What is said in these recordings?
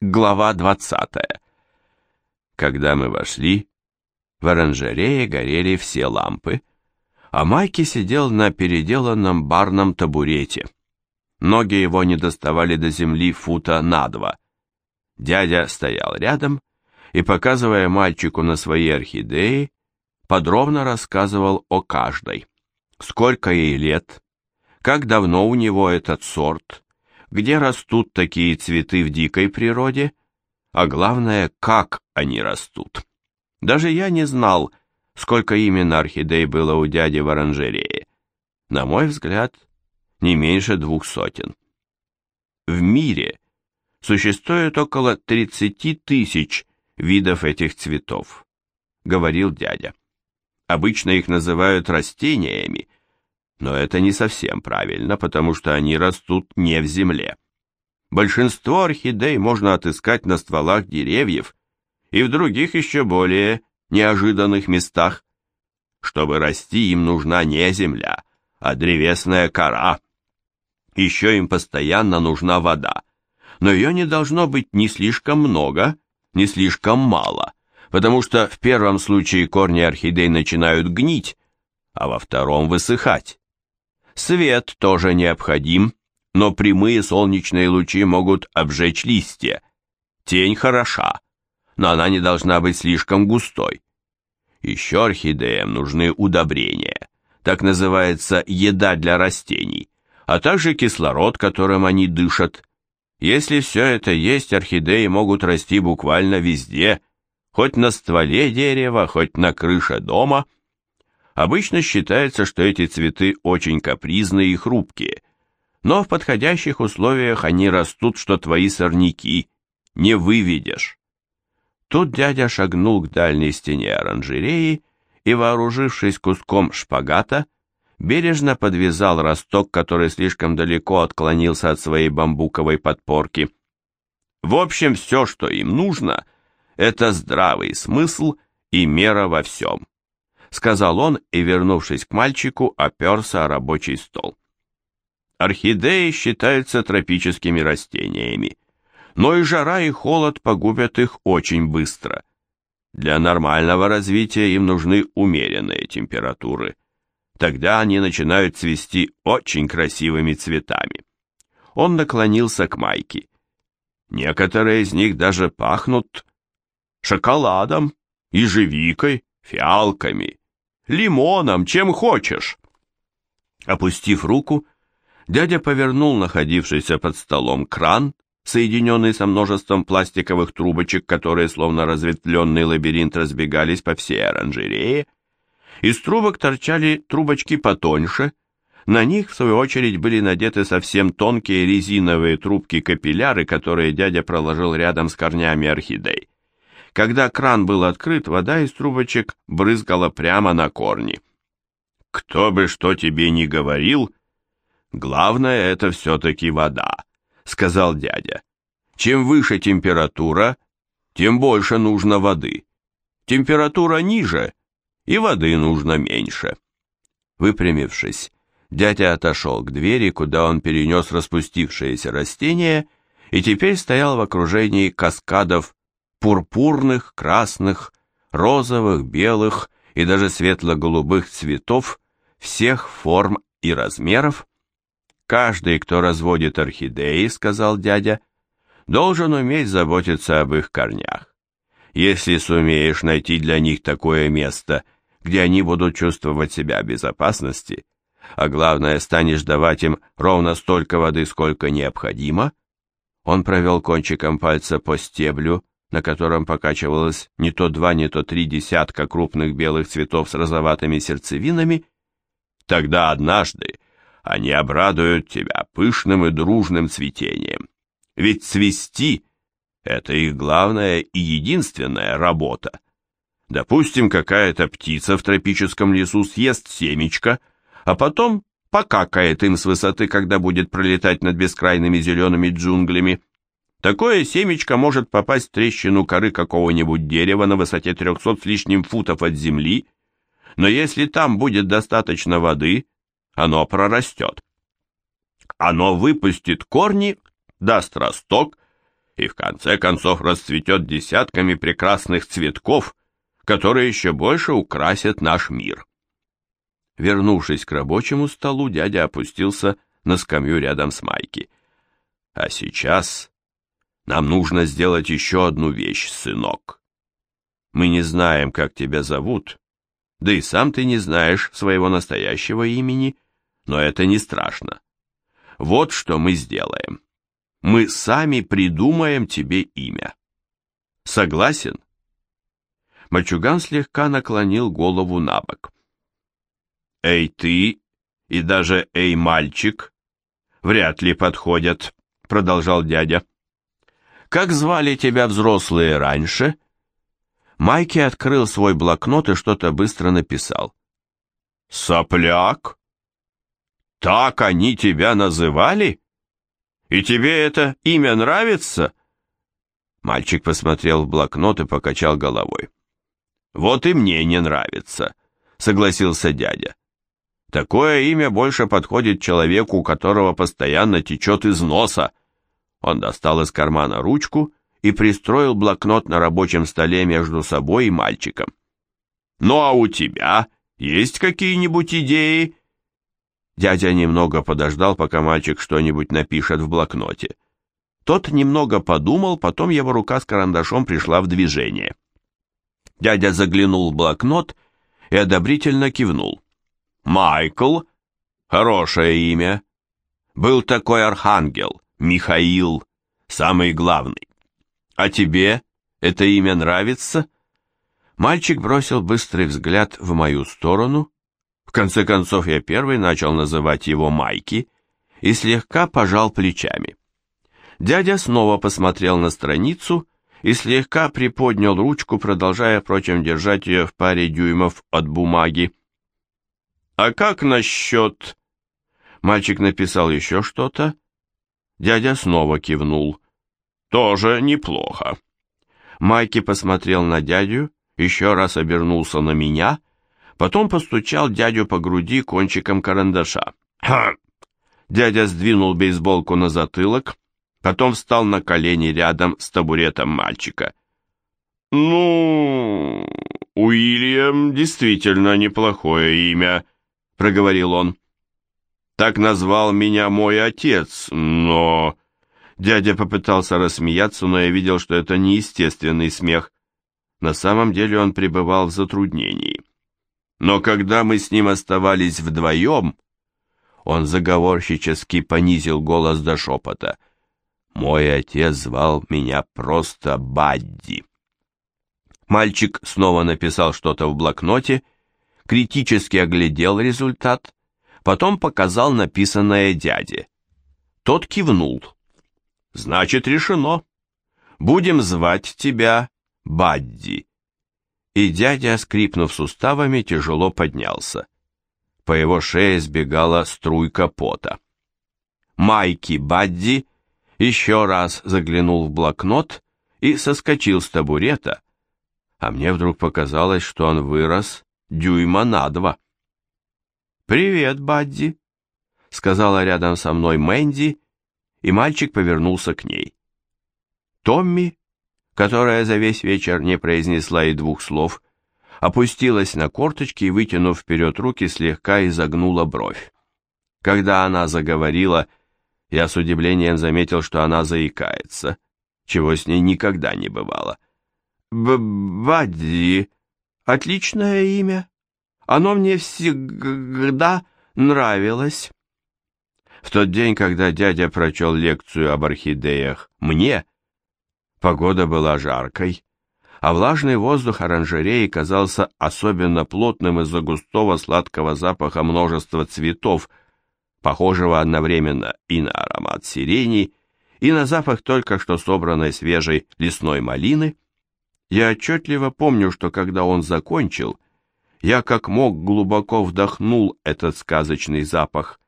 Глава 20. Когда мы вошли, в оранжерее горели все лампы, а Майки сидел на переделанном барном табурете. Ноги его не доставали до земли фута на два. Дядя стоял рядом и, показывая мальчику на свои орхидеи, подробно рассказывал о каждой. Сколько ей лет, как давно у него этот сорт, где растут такие цветы в дикой природе, а главное, как они растут. Даже я не знал, сколько именно орхидей было у дяди в оранжерее. На мой взгляд, не меньше двух сотен. В мире существует около 30 тысяч видов этих цветов, говорил дядя. Обычно их называют растениями, но это не совсем правильно, потому что они растут не в земле. Большинство орхидей можно отыскать на стволах деревьев и в других еще более неожиданных местах. Чтобы расти, им нужна не земля, а древесная кора. Еще им постоянно нужна вода, но ее не должно быть ни слишком много, ни слишком мало, потому что в первом случае корни орхидей начинают гнить, а во втором высыхать. Свет тоже необходим, но прямые солнечные лучи могут обжечь листья. Тень хороша, но она не должна быть слишком густой. Еще орхидеям нужны удобрения, так называется еда для растений, а также кислород, которым они дышат. Если все это есть, орхидеи могут расти буквально везде, хоть на стволе дерева, хоть на крыше дома – Обычно считается, что эти цветы очень капризные и хрупкие, но в подходящих условиях они растут, что твои сорняки не выведешь. Тут дядя шагнул к дальней стене оранжереи и, вооружившись куском шпагата, бережно подвязал росток, который слишком далеко отклонился от своей бамбуковой подпорки. В общем, все, что им нужно, это здравый смысл и мера во всем. — сказал он и, вернувшись к мальчику, оперся о рабочий стол. Орхидеи считаются тропическими растениями, но и жара, и холод погубят их очень быстро. Для нормального развития им нужны умеренные температуры. Тогда они начинают цвести очень красивыми цветами. Он наклонился к Майке. Некоторые из них даже пахнут шоколадом, ежевикой, фиалками, лимоном, чем хочешь. Опустив руку, дядя повернул находившийся под столом кран, соединенный со множеством пластиковых трубочек, которые, словно разветвленный лабиринт, разбегались по всей оранжерее. Из трубок торчали трубочки потоньше, на них, в свою очередь, были надеты совсем тонкие резиновые трубки-капилляры, которые дядя проложил рядом с корнями орхидей. Когда кран был открыт, вода из трубочек брызгала прямо на корни. «Кто бы что тебе ни говорил, главное это все-таки вода», — сказал дядя. «Чем выше температура, тем больше нужно воды. Температура ниже, и воды нужно меньше». Выпрямившись, дядя отошел к двери, куда он перенес распустившиеся растения, и теперь стоял в окружении каскадов пурпурных, красных, розовых, белых и даже светло-голубых цветов всех форм и размеров. Каждый, кто разводит орхидеи, сказал дядя, должен уметь заботиться об их корнях. Если сумеешь найти для них такое место, где они будут чувствовать себя в безопасности, а главное, станешь давать им ровно столько воды, сколько необходимо, он провел кончиком пальца по стеблю, на котором покачивалось не то два, не то три десятка крупных белых цветов с розоватыми сердцевинами, тогда однажды они обрадуют тебя пышным и дружным цветением. Ведь цвести — это их главная и единственная работа. Допустим, какая-то птица в тропическом лесу съест семечко, а потом покакает им с высоты, когда будет пролетать над бескрайными зелеными джунглями. Такое семечко может попасть в трещину коры какого-нибудь дерева на высоте 300 с лишним футов от земли, но если там будет достаточно воды, оно прорастет. Оно выпустит корни, даст росток и в конце концов расцветет десятками прекрасных цветков, которые еще больше украсят наш мир. Вернувшись к рабочему столу, дядя опустился на скамью рядом с Майки. А сейчас нам нужно сделать еще одну вещь, сынок. Мы не знаем, как тебя зовут, да и сам ты не знаешь своего настоящего имени, но это не страшно. Вот что мы сделаем. Мы сами придумаем тебе имя. Согласен? Мальчуган слегка наклонил голову на бок. «Эй, ты и даже «эй, мальчик» вряд ли подходят», — продолжал дядя. «Как звали тебя взрослые раньше?» Майки открыл свой блокнот и что-то быстро написал. «Сопляк? Так они тебя называли? И тебе это имя нравится?» Мальчик посмотрел в блокнот и покачал головой. «Вот и мне не нравится», — согласился дядя. «Такое имя больше подходит человеку, у которого постоянно течет из носа». Он достал из кармана ручку и пристроил блокнот на рабочем столе между собой и мальчиком. «Ну а у тебя есть какие-нибудь идеи?» Дядя немного подождал, пока мальчик что-нибудь напишет в блокноте. Тот немного подумал, потом его рука с карандашом пришла в движение. Дядя заглянул в блокнот и одобрительно кивнул. «Майкл? Хорошее имя. Был такой архангел, Михаил, самый главный. А тебе это имя нравится?» Мальчик бросил быстрый взгляд в мою сторону. В конце концов, я первый начал называть его Майки и слегка пожал плечами. Дядя снова посмотрел на страницу и слегка приподнял ручку, продолжая, впрочем, держать ее в паре дюймов от бумаги. «А как насчет...» Мальчик написал еще что-то. Дядя снова кивнул. «Тоже неплохо». Майки посмотрел на дядю, еще раз обернулся на меня, потом постучал дядю по груди кончиком карандаша. «Ха!» Дядя сдвинул бейсболку на затылок, потом встал на колени рядом с табуретом мальчика. «Ну, Уильям действительно неплохое имя», — проговорил он. «Так назвал меня мой отец, но...» Дядя попытался рассмеяться, но я видел, что это неестественный смех. На самом деле он пребывал в затруднении. Но когда мы с ним оставались вдвоем, он заговорщически понизил голос до шепота — мой отец звал меня просто Бадди. Мальчик снова написал что-то в блокноте, критически оглядел результат, потом показал написанное дяде. Тот кивнул. «Значит, решено. Будем звать тебя Бадди». И дядя, скрипнув суставами, тяжело поднялся. По его шее сбегала струйка пота. Майки Бадди еще раз заглянул в блокнот и соскочил с табурета, а мне вдруг показалось, что он вырос дюйма на два. «Привет, Бадди», — сказала рядом со мной Мэнди, и мальчик повернулся к ней. Томми, которая за весь вечер не произнесла и двух слов, опустилась на корточки и, вытянув вперед руки, слегка изогнула бровь. Когда она заговорила, я с удивлением заметил, что она заикается, чего с ней никогда не бывало. Б «Бадди, отличное имя. Оно мне всегда нравилось». В тот день, когда дядя прочел лекцию об орхидеях мне, погода была жаркой, а влажный воздух оранжереи казался особенно плотным из-за густого сладкого запаха множества цветов, похожего одновременно и на аромат сирени, и на запах только что собранной свежей лесной малины, я отчетливо помню, что когда он закончил, я как мог глубоко вдохнул этот сказочный запах.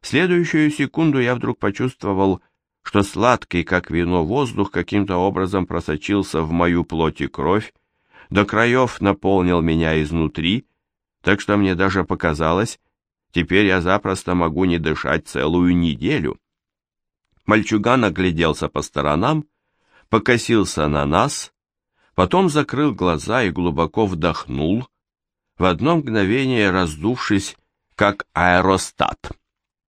В следующую секунду я вдруг почувствовал, что сладкий, как вино, воздух каким-то образом просочился в мою плоть и кровь, до краев наполнил меня изнутри, так что мне даже показалось, Теперь я запросто могу не дышать целую неделю. Мальчуган огляделся по сторонам, покосился на нас, потом закрыл глаза и глубоко вдохнул, в одно мгновение раздувшись, как аэростат.